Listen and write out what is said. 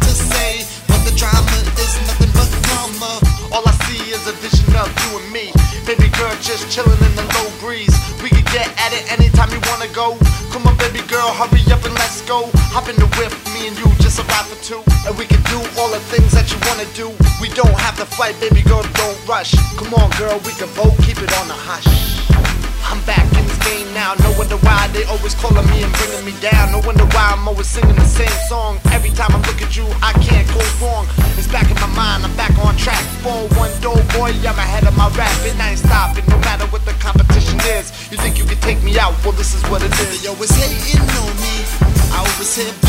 to say, but the drama is nothing but drama. All I see is a vision of you and me. Baby girl just chilling in the low breeze. We can get at it anytime you wanna go. Girl, hurry up and let's go. Hop in the whip, me and you just a ride for two. And we can do all the things that you wanna do. We don't have to fight, baby girl, don't rush. Come on, girl, we can both keep it on the hush. I'm back in this game now. No wonder why they always calling me and bringing me down. No wonder why I'm always singing the same song. Every time I look at you, I can't go wrong. It's back in my mind, I'm back on track. 4-1 dope boy, I'm ahead of my rap. And I ain't out? Well, this is what it is. They always hating on me. I always hear